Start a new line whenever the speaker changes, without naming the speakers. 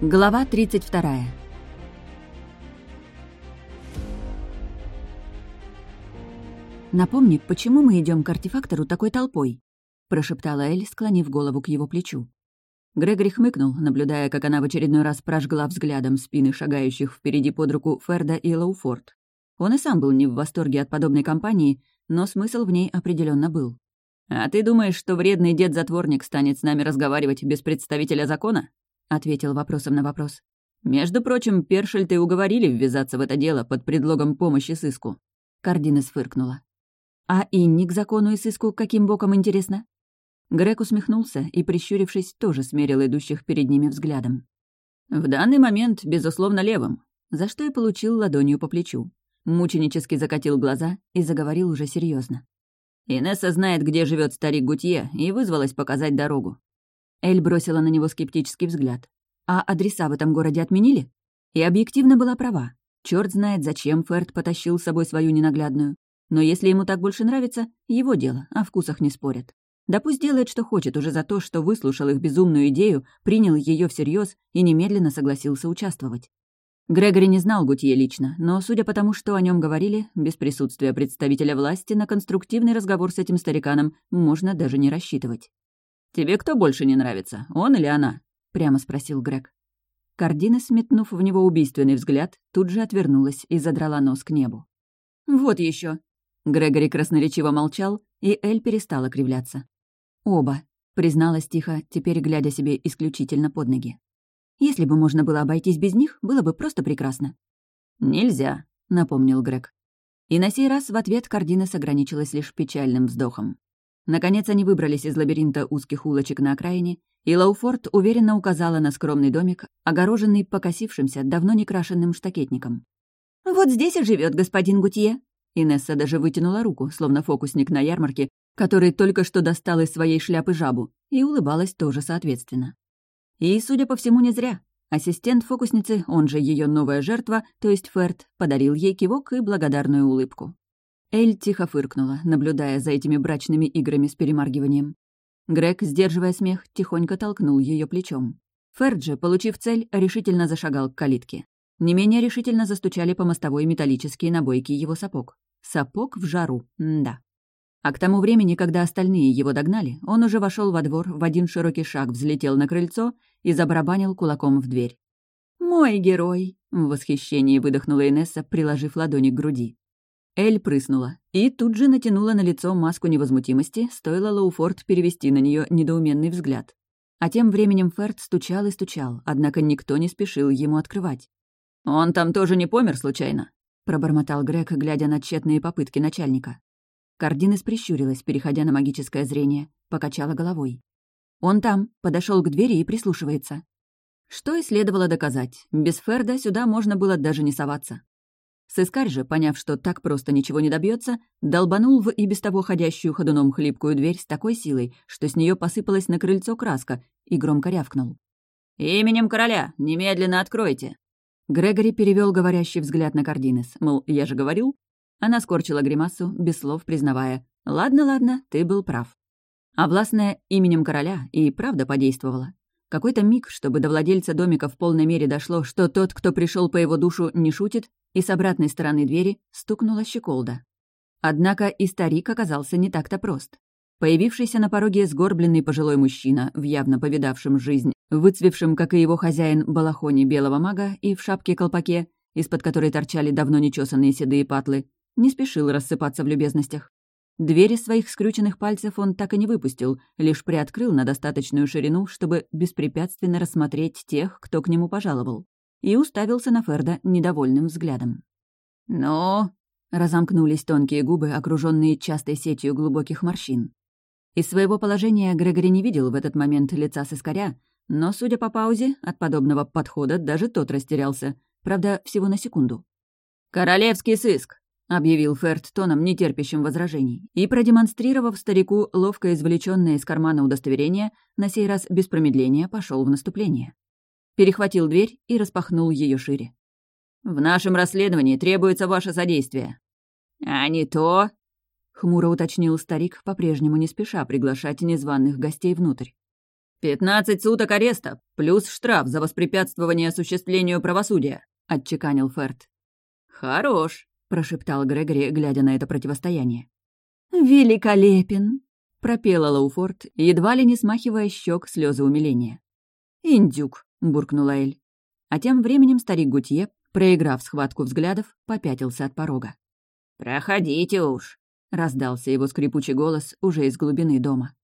Глава 32. «Напомни, почему мы идем к артефактору такой толпой?» — прошептала Эль, склонив голову к его плечу. Грегори хмыкнул, наблюдая, как она в очередной раз прожгла взглядом спины шагающих впереди под руку Ферда и Лоуфорд. Он и сам был не в восторге от подобной компании, но смысл в ней определенно был. «А ты думаешь, что вредный дед-затворник станет с нами разговаривать без представителя закона?» — ответил вопросом на вопрос. «Между прочим, Першельты уговорили ввязаться в это дело под предлогом помощи сыску». Кардинес фыркнула. «А Инни к закону и сыску каким боком интересно?» Грег усмехнулся и, прищурившись, тоже смерил идущих перед ними взглядом. «В данный момент, безусловно, левым», за что и получил ладонью по плечу. Мученически закатил глаза и заговорил уже серьезно. «Инесса знает, где живет старик Гутье, и вызвалась показать дорогу». Эль бросила на него скептический взгляд. «А адреса в этом городе отменили?» И объективно была права. Черт знает, зачем Ферд потащил с собой свою ненаглядную. Но если ему так больше нравится, его дело, о вкусах не спорят. Да пусть делает, что хочет уже за то, что выслушал их безумную идею, принял ее всерьез и немедленно согласился участвовать. Грегори не знал Гутье лично, но, судя по тому, что о нем говорили, без присутствия представителя власти на конструктивный разговор с этим стариканом можно даже не рассчитывать. «Тебе кто больше не нравится, он или она?» — прямо спросил Грег. Кардина, сметнув в него убийственный взгляд, тут же отвернулась и задрала нос к небу. «Вот еще. Грегори красноречиво молчал, и Эль перестала кривляться. «Оба», — призналась тихо, теперь глядя себе исключительно под ноги. «Если бы можно было обойтись без них, было бы просто прекрасно». «Нельзя», — напомнил Грег. И на сей раз в ответ Кардинес ограничилась лишь печальным вздохом. Наконец они выбрались из лабиринта узких улочек на окраине, и Лоуфорд уверенно указала на скромный домик, огороженный покосившимся, давно не крашенным штакетником. «Вот здесь и живет господин Гутье», Инесса даже вытянула руку, словно фокусник на ярмарке, который только что достал из своей шляпы жабу, и улыбалась тоже соответственно. И, судя по всему, не зря. Ассистент фокусницы, он же ее новая жертва, то есть Ферд, подарил ей кивок и благодарную улыбку. Эль тихо фыркнула, наблюдая за этими брачными играми с перемаргиванием. Грег, сдерживая смех, тихонько толкнул ее плечом. Ферд же, получив цель, решительно зашагал к калитке. Не менее решительно застучали по мостовой металлические набойки его сапог. Сапог в жару, да. А к тому времени, когда остальные его догнали, он уже вошел во двор, в один широкий шаг взлетел на крыльцо и забарабанил кулаком в дверь. «Мой герой!» — в восхищении выдохнула Инесса, приложив ладони к груди. Эль прыснула и тут же натянула на лицо маску невозмутимости, стоило Лоуфорд перевести на нее недоуменный взгляд. А тем временем Ферд стучал и стучал, однако никто не спешил ему открывать. «Он там тоже не помер случайно?» — пробормотал Грег, глядя на тщетные попытки начальника. Кардинес прищурилась, переходя на магическое зрение, покачала головой. «Он там, подошел к двери и прислушивается». Что и следовало доказать. Без Ферда сюда можно было даже не соваться. Сыскарь же, поняв, что так просто ничего не добьется, долбанул в и без того ходящую ходуном хлипкую дверь с такой силой, что с нее посыпалась на крыльцо краска, и громко рявкнул. «Именем короля! Немедленно откройте!» Грегори перевел говорящий взгляд на Кардинес, мол, я же говорил. Она скорчила гримасу, без слов признавая. «Ладно, ладно, ты был прав». А властная именем короля и правда подействовала. Какой-то миг, чтобы до владельца домика в полной мере дошло, что тот, кто пришел по его душу, не шутит, и с обратной стороны двери стукнула щеколда. Однако и старик оказался не так-то прост. Появившийся на пороге сгорбленный пожилой мужчина, в явно повидавшем жизнь, выцвевшем, как и его хозяин, балахоне белого мага и в шапке-колпаке, из-под которой торчали давно нечесанные седые патлы, не спешил рассыпаться в любезностях. Двери своих скрюченных пальцев он так и не выпустил, лишь приоткрыл на достаточную ширину, чтобы беспрепятственно рассмотреть тех, кто к нему пожаловал, и уставился на Ферда недовольным взглядом. «Ну?» — разомкнулись тонкие губы, окруженные частой сетью глубоких морщин. Из своего положения Грегори не видел в этот момент лица сыскаря, но, судя по паузе, от подобного подхода даже тот растерялся, правда, всего на секунду. «Королевский сыск!» — объявил Ферд тоном, нетерпящим возражений, и, продемонстрировав старику ловко извлеченное из кармана удостоверение, на сей раз без промедления пошел в наступление. Перехватил дверь и распахнул ее шире. «В нашем расследовании требуется ваше содействие». «А не то», — хмуро уточнил старик, по-прежнему не спеша приглашать незваных гостей внутрь. «Пятнадцать суток ареста, плюс штраф за воспрепятствование осуществлению правосудия», — отчеканил Ферд. «Хорош», — прошептал Грегори, глядя на это противостояние. «Великолепен!» — пропела Лауфорд, едва ли не смахивая щек слезы умиления. «Индюк!» — буркнула Эль. А тем временем старик Гутье, проиграв схватку взглядов, попятился от порога. «Проходите уж!» — раздался его скрипучий голос уже из глубины дома.